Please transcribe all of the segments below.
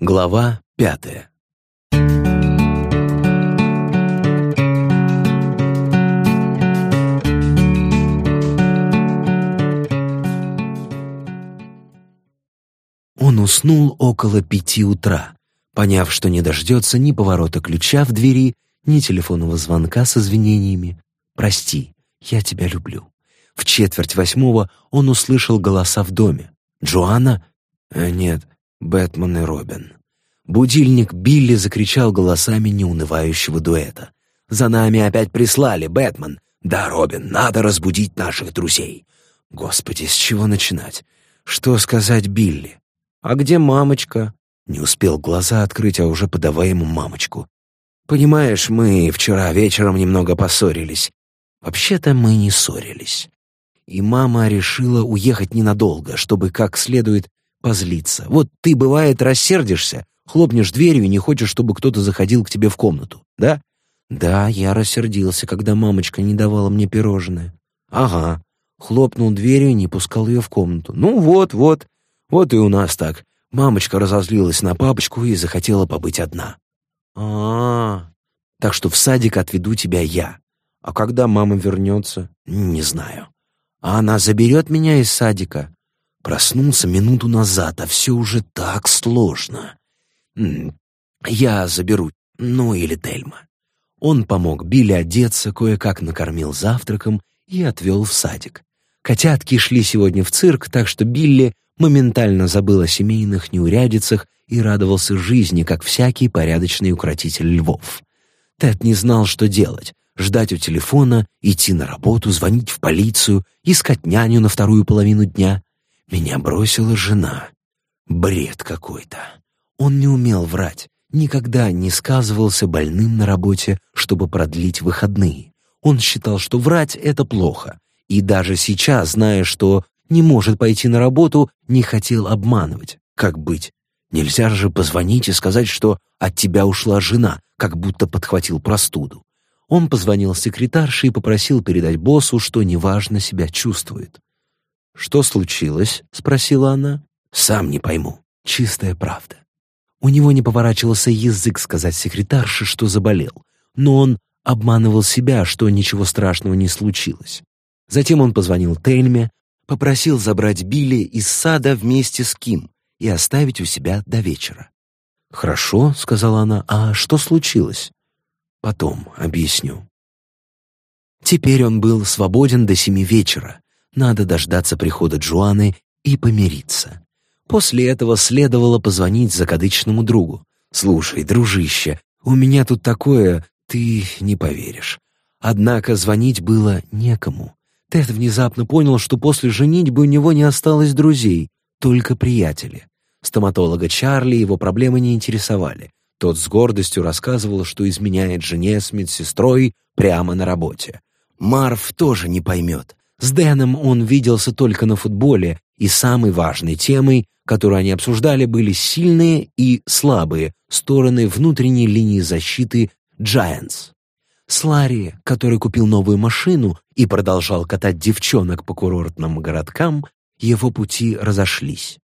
Глава пятая. Он уснул около пяти утра, поняв, что не дождется ни поворота ключа в двери, ни телефонного звонка с извинениями. «Прости, я тебя люблю». В четверть восьмого он услышал голоса в доме. «Джоанна?» э, «Нет, Бэтмен и Робин». Будильник Билли закричал голосами неунывающего дуэта. «За нами опять прислали, Бэтмен!» «Да, Робин, надо разбудить наших друзей!» «Господи, с чего начинать? Что сказать Билли?» «А где мамочка?» Не успел глаза открыть, а уже подавай ему мамочку. «Понимаешь, мы вчера вечером немного поссорились. Вообще-то мы не ссорились. И мама решила уехать ненадолго, чтобы как следует позлиться. Вот ты, бывает, рассердишься, Хлопнешь дверью и не хочешь, чтобы кто-то заходил к тебе в комнату, да? Да, я рассердился, когда мамочка не давала мне пирожное. Ага. Хлопнул дверью и не пускал ее в комнату. Ну вот, вот. Вот и у нас так. Мамочка разозлилась на папочку и захотела побыть одна. А, -а, -а. Так что в садик отведу тебя я. А когда мама вернется? Не знаю. А она заберет меня из садика? Проснулся минуту назад, а все уже так сложно. «Я заберу, ну или Тельма». Он помог Билли одеться, кое-как накормил завтраком и отвел в садик. Котятки шли сегодня в цирк, так что Билли моментально забыл о семейных неурядицах и радовался жизни, как всякий порядочный укротитель львов. Тед не знал, что делать — ждать у телефона, идти на работу, звонить в полицию, искать няню на вторую половину дня. Меня бросила жена. Бред какой-то. Он не умел врать, никогда не сказывался больным на работе, чтобы продлить выходные. Он считал, что врать — это плохо, и даже сейчас, зная, что не может пойти на работу, не хотел обманывать. Как быть? Нельзя же позвонить и сказать, что от тебя ушла жена, как будто подхватил простуду. Он позвонил секретарше и попросил передать боссу, что неважно себя чувствует. «Что случилось?» — спросила она. «Сам не пойму. Чистая правда. У него не поворачивался язык сказать секретарше, что заболел, но он обманывал себя, что ничего страшного не случилось. Затем он позвонил Тельме, попросил забрать Билли из сада вместе с Ким и оставить у себя до вечера. «Хорошо», — сказала она, — «а что случилось?» «Потом объясню». Теперь он был свободен до семи вечера. Надо дождаться прихода Джоаны и помириться. После этого следовало позвонить закадычному другу. «Слушай, дружище, у меня тут такое, ты не поверишь». Однако звонить было некому. Тед внезапно понял, что после женитьбы у него не осталось друзей, только приятели. Стоматолога Чарли его проблемы не интересовали. Тот с гордостью рассказывал, что изменяет жене с медсестрой прямо на работе. Марв тоже не поймет. С Дэном он виделся только на футболе, и самой важной темой которые они обсуждали, были сильные и слабые стороны внутренней линии защиты Giants. С Ларри, который купил новую машину и продолжал катать девчонок по курортным городкам, его пути разошлись.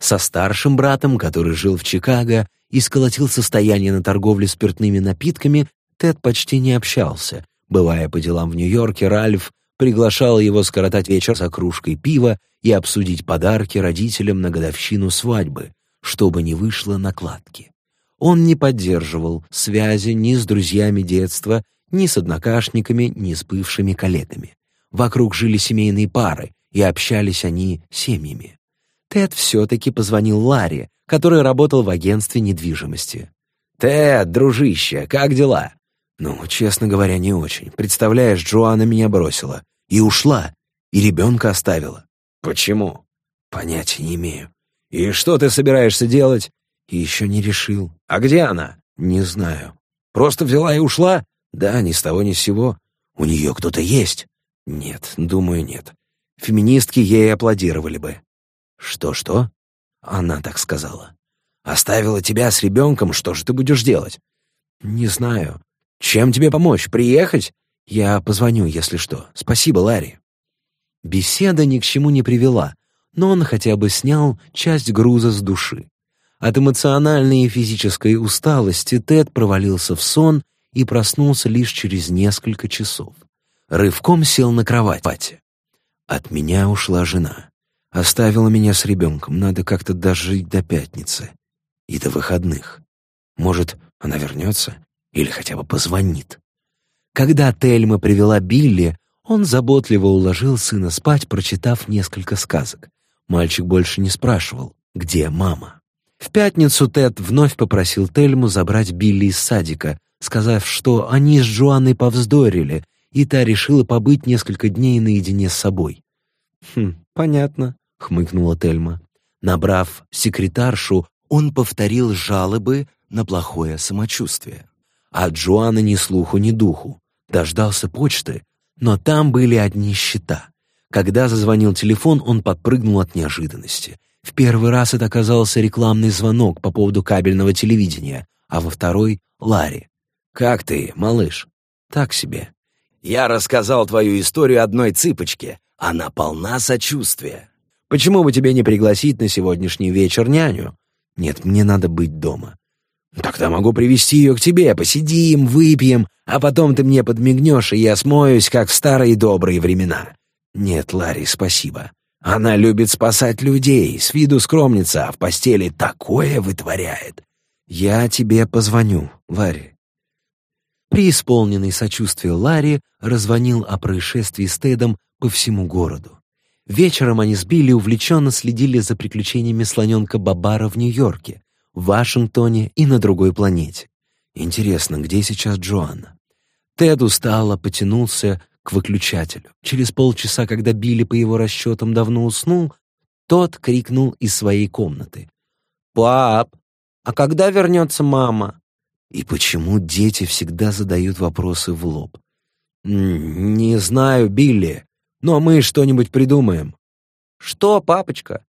Со старшим братом, который жил в Чикаго и сколотил состояние на торговле спиртными напитками, Тед почти не общался. Бывая по делам в Нью-Йорке, Ральф приглашал его скоротать вечер за кружкой пива и обсудить подарки родителям на годовщину свадьбы, чтобы не вышло накладки. Он не поддерживал связи ни с друзьями детства, ни с однокашниками, ни с бывшими коллегами. Вокруг жили семейные пары, и общались они семьями. Тед все-таки позвонил Ларе, который работал в агентстве недвижимости. «Тед, дружище, как дела?» «Ну, честно говоря, не очень. Представляешь, Джоанна меня бросила. И ушла. И ребенка оставила. Почему? Понятия не имею. И что ты собираешься делать? Еще не решил. А где она? Не знаю. Просто взяла и ушла? Да, ни с того ни с сего. У нее кто-то есть? Нет, думаю, нет. Феминистки ей аплодировали бы. Что-что? Она так сказала. Оставила тебя с ребенком, что же ты будешь делать? Не знаю. Чем тебе помочь? Приехать? Я позвоню, если что. Спасибо, Ларри. Беседа ни к чему не привела, но он хотя бы снял часть груза с души. От эмоциональной и физической усталости Тед провалился в сон и проснулся лишь через несколько часов. Рывком сел на кровать. От меня ушла жена. Оставила меня с ребенком, надо как-то дожить до пятницы. И до выходных. Может, она вернется? Или хотя бы позвонит? Когда Тельма привела Билли, он заботливо уложил сына спать, прочитав несколько сказок. Мальчик больше не спрашивал, где мама. В пятницу Тед вновь попросил Тельму забрать Билли из садика, сказав, что они с Джоанной повздорили, и та решила побыть несколько дней наедине с собой. «Хм, понятно», — хмыкнула Тельма. Набрав секретаршу, он повторил жалобы на плохое самочувствие. А Джоанна ни слуху, ни духу. Дождался почты, но там были одни счета. Когда зазвонил телефон, он подпрыгнул от неожиданности. В первый раз это оказался рекламный звонок по поводу кабельного телевидения, а во второй — Ларри. «Как ты, малыш?» «Так себе». «Я рассказал твою историю одной цыпочке. Она полна сочувствия». «Почему бы тебе не пригласить на сегодняшний вечер няню?» «Нет, мне надо быть дома». «Тогда могу привести ее к тебе, посидим, выпьем, а потом ты мне подмигнешь, и я смоюсь, как в старые добрые времена». «Нет, Ларри, спасибо. Она любит спасать людей, с виду скромница, а в постели такое вытворяет. Я тебе позвоню, Ларри». Преисполненный сочувствия Ларри развонил о происшествии с Тедом по всему городу. Вечером они с Билли увлеченно следили за приключениями слоненка Бабара в Нью-Йорке, в Вашингтоне и на другой планете. Интересно, где сейчас Джоанна? Тед устало потянулся к выключателю. Через полчаса, когда Билли по его расчетам давно уснул, тот крикнул из своей комнаты. «Пап, а когда вернется мама?» И почему дети всегда задают вопросы в лоб? «Не знаю, Билли, но мы что-нибудь придумаем». «Что, папочка?»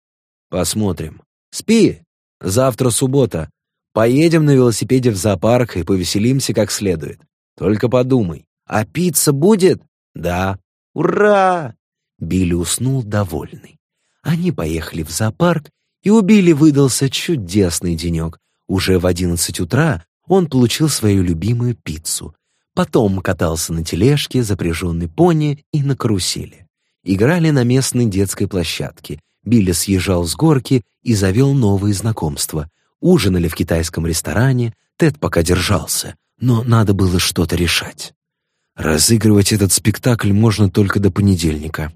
«Посмотрим. Спи. Завтра суббота. Поедем на велосипеде в зоопарк и повеселимся как следует. Только подумай, а пицца будет?» «Да». «Ура!» Билли уснул довольный. Они поехали в зоопарк, и у Билли выдался чудесный денек. Уже в одиннадцать утра он получил свою любимую пиццу. Потом катался на тележке, запряженной пони и на карусели. Играли на местной детской площадке. Билли съезжал с горки и завел новые знакомства. Ужинали в китайском ресторане, Тед пока держался, но надо было что-то решать. Разыгрывать этот спектакль можно только до понедельника.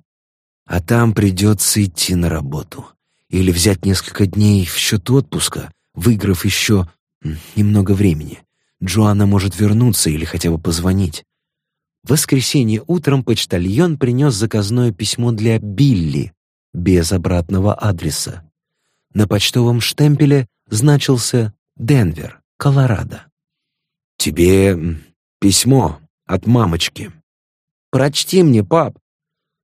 А там придется идти на работу. Или взять несколько дней в счет отпуска, выиграв еще немного времени. Джоанна может вернуться или хотя бы позвонить. В воскресенье утром почтальон принес заказное письмо для Билли без обратного адреса. На почтовом штемпеле значился Денвер, Колорадо. «Тебе письмо», от мамочки. «Прочти мне, пап!»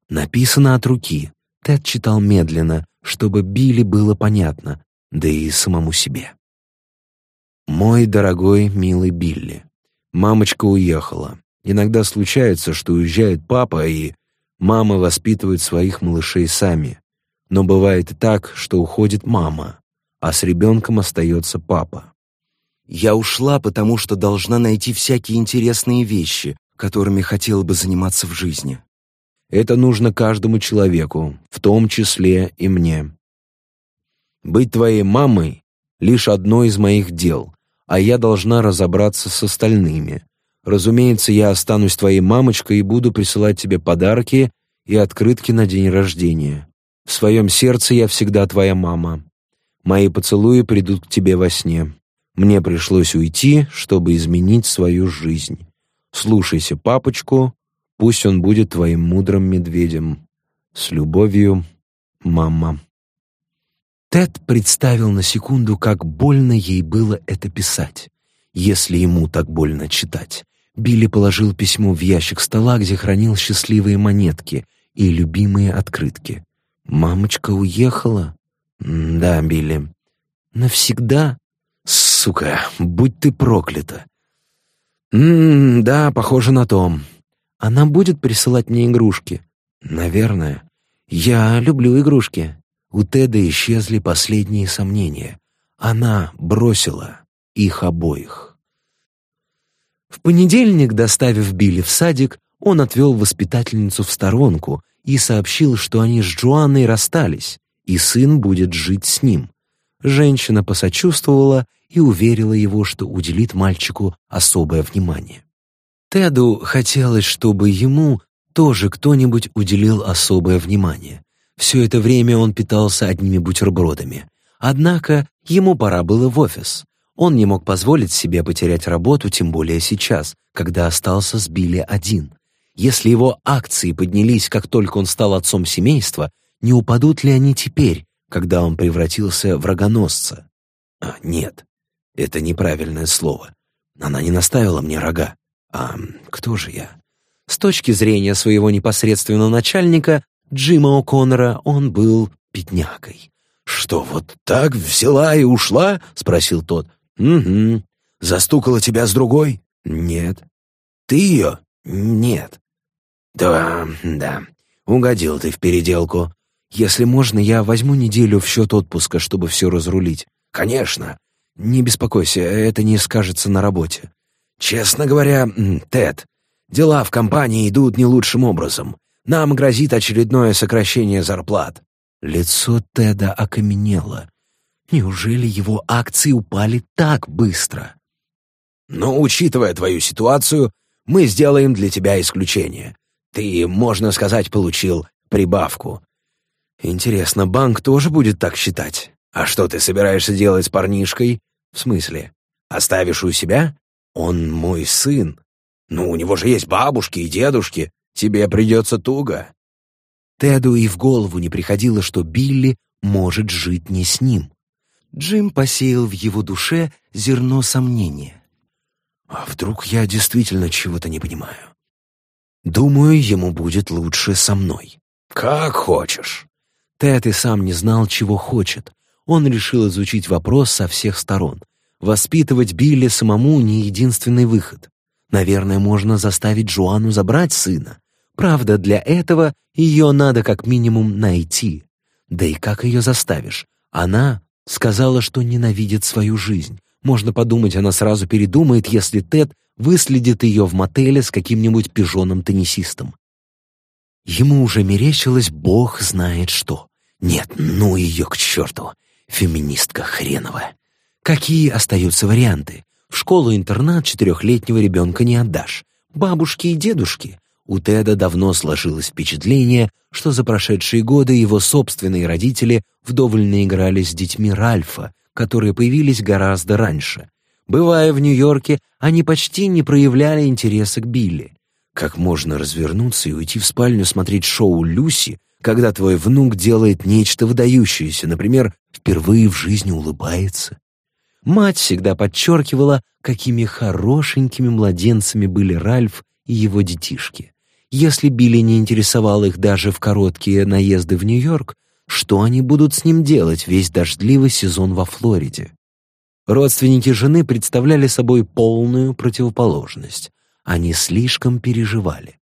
Написано от руки. Тед читал медленно, чтобы Билли было понятно, да и самому себе. «Мой дорогой, милый Билли, мамочка уехала. Иногда случается, что уезжает папа, и мама воспитывает своих малышей сами. Но бывает и так, что уходит мама, а с ребенком остается папа. Я ушла, потому что должна найти всякие интересные вещи, которыми хотела бы заниматься в жизни. Это нужно каждому человеку, в том числе и мне. Быть твоей мамой — лишь одно из моих дел, а я должна разобраться с остальными. Разумеется, я останусь твоей мамочкой и буду присылать тебе подарки и открытки на день рождения. В своем сердце я всегда твоя мама. Мои поцелуи придут к тебе во сне. Мне пришлось уйти, чтобы изменить свою жизнь. Слушайся папочку, пусть он будет твоим мудрым медведем. С любовью, мама. Тед представил на секунду, как больно ей было это писать, если ему так больно читать. Билли положил письмо в ящик стола, где хранил счастливые монетки и любимые открытки. «Мамочка уехала?» «Да, Билли». «Навсегда?» Сука, будь ты проклята. Ммм, да, похоже на том. Она будет присылать мне игрушки? Наверное. Я люблю игрушки. У Теда исчезли последние сомнения. Она бросила их обоих. В понедельник, доставив Билли в садик, он отвел воспитательницу в сторонку и сообщил, что они с Джоанной расстались, и сын будет жить с ним. Женщина посочувствовала и уверила его, что уделит мальчику особое внимание. Теду хотелось, чтобы ему тоже кто-нибудь уделил особое внимание. Все это время он питался одними бутербродами. Однако ему пора было в офис. Он не мог позволить себе потерять работу, тем более сейчас, когда остался с Билли один. Если его акции поднялись, как только он стал отцом семейства, не упадут ли они теперь, когда он превратился в рогоносца? А, нет, это неправильное слово. Она не наставила мне рога. А кто же я? С точки зрения своего непосредственного начальника, Джима О'Коннора, он был беднякой. «Что, вот так взяла и ушла?» — спросил тот. «Угу. Застукала тебя с другой?» «Нет». «Ты ее?» «Нет». «Да, да. Угодил ты в переделку. Если можно, я возьму неделю в счет отпуска, чтобы все разрулить». «Конечно. Не беспокойся, это не скажется на работе». «Честно говоря, Тед, дела в компании идут не лучшим образом. Нам грозит очередное сокращение зарплат». Лицо Теда окаменело. Неужели его акции упали так быстро? «Но, учитывая твою ситуацию, мы сделаем для тебя исключение. Ты, можно сказать, получил прибавку». «Интересно, банк тоже будет так считать?» «А что ты собираешься делать с парнишкой?» «В смысле?» «Оставишь у себя? Он мой сын. Ну, у него же есть бабушки и дедушки. Тебе придется туго». Теду и в голову не приходило, что Билли может жить не с ним. Джим посеял в его душе зерно сомнения. «А вдруг я действительно чего-то не понимаю? Думаю, ему будет лучше со мной». «Как хочешь». Тед и сам не знал, чего хочет. Он решил изучить вопрос со всех сторон. Воспитывать Билли самому не единственный выход. Наверное, можно заставить Джоанну забрать сына. Правда, для этого ее надо как минимум найти. Да и как ее заставишь? Она сказала, что ненавидит свою жизнь. Можно подумать, она сразу передумает, если Тед выследит ее в мотеле с каким-нибудь пижоном-теннисистом. Ему уже мерещилось бог знает что. Нет, ну ее к черту, феминистка хреновая. Какие остаются варианты? В школу-интернат четырехлетнего ребенка не отдашь. Бабушки и дедушки. У Теда давно сложилось впечатление, что за прошедшие годы его собственные родители вдоволь наиграли с детьми Ральфа, которые появились гораздо раньше. Бывая в Нью-Йорке, они почти не проявляли интереса к Билли. Как можно развернуться и уйти в спальню смотреть шоу «Люси», когда твой внук делает нечто выдающееся, например, впервые в жизни улыбается? Мать всегда подчеркивала, какими хорошенькими младенцами были Ральф и его детишки. Если Билли не интересовал их даже в короткие наезды в Нью-Йорк, что они будут с ним делать весь дождливый сезон во Флориде? Родственники жены представляли собой полную противоположность. Они слишком переживали.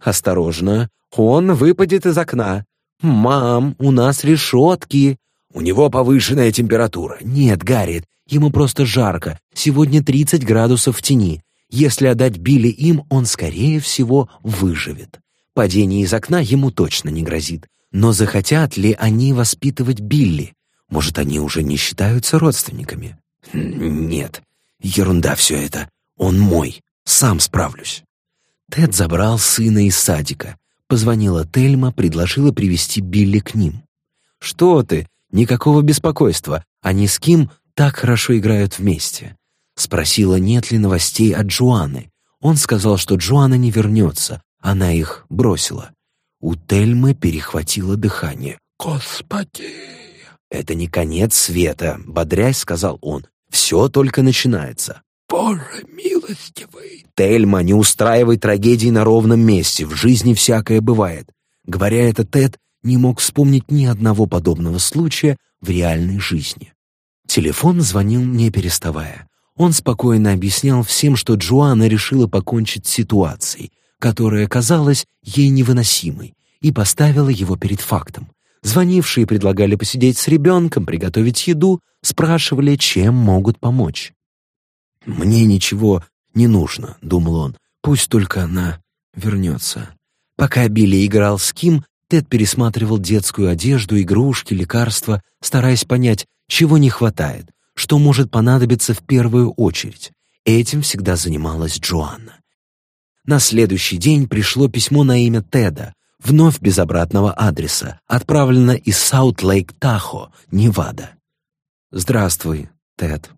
«Осторожно, он выпадет из окна. Мам, у нас решетки. У него повышенная температура». «Нет, Гарриет, ему просто жарко. Сегодня 30 градусов в тени. Если отдать Билли им, он, скорее всего, выживет. Падение из окна ему точно не грозит. Но захотят ли они воспитывать Билли? Может, они уже не считаются родственниками? Нет, ерунда все это. Он мой. Сам справлюсь. Тед забрал сына из садика. Позвонила Тельма, предложила привести Билли к ним. «Что ты? Никакого беспокойства. Они с Ким так хорошо играют вместе. Спросила, нет ли новостей от Джоанны. Он сказал, что Джоанна не вернется. Она их бросила. У Тельмы перехватило дыхание. «Господи!» «Это не конец света», — бодрясь сказал он. «Все только начинается». «Боже милостивый!» «Тельма, не устраивай трагедии на ровном месте. В жизни всякое бывает». Говоря это, Тед не мог вспомнить ни одного подобного случая в реальной жизни. Телефон звонил не переставая. Он спокойно объяснял всем, что Джоанна решила покончить с ситуацией, которая казалась ей невыносимой, и поставила его перед фактом. Звонившие предлагали посидеть с ребенком, приготовить еду, спрашивали, чем могут помочь. «Мне ничего не нужно», — думал он, — «пусть только она вернется». Пока Билли играл с Ким, Тед пересматривал детскую одежду, игрушки, лекарства, стараясь понять, чего не хватает, что может понадобиться в первую очередь. Этим всегда занималась Джоанна. На следующий день пришло письмо на имя Теда, вновь без обратного адреса, отправлено из Саут-Лейк-Тахо, Невада. «Здравствуй, Тед.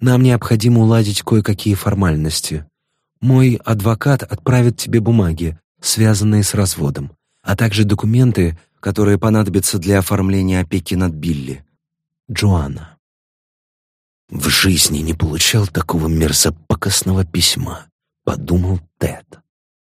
Нам необходимо уладить кое-какие формальности. Мой адвокат отправит тебе бумаги, связанные с разводом, а также документы, которые понадобятся для оформления опеки над Билли. Джоанна». В жизни не получал такого мерзопакостного письма, подумал Тед.